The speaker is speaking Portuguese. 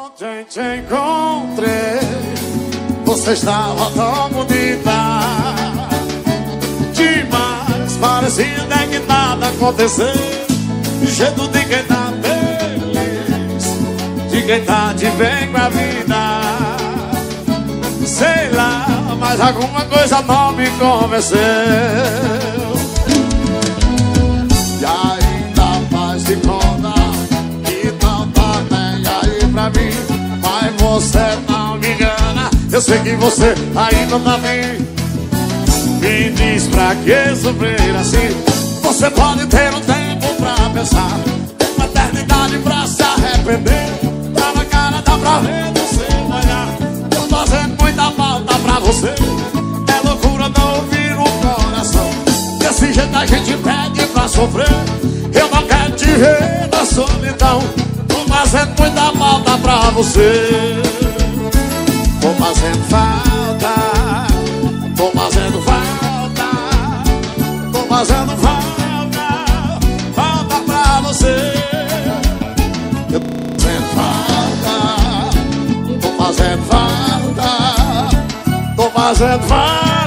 Ontem te encontrei, você estava tão bonita Demais, parecia que nada aconteceu. Jeito de quem tá feliz De quem tá de bem com a vida. Sei lá, mas alguma coisa não me convenceu. E ainda faz de conta Que não tá nem aí pra mim Eu sei que você ainda tá bem. Me diz pra que sofrer assim. Você pode ter um tempo pra pensar Uma eternidade pra se arrepender. Tá na cara, dá pra ver você olhar. Tô fazendo muita falta pra você. É loucura não ouvir o coração. Desse jeito a gente pede pra sofrer. Eu não quero te ver na solidão. Tô fazendo muita falta pra você fazendo falta Falta pra você. Eu tô fazendo falta Tô fazendo falta Tô fazendo falta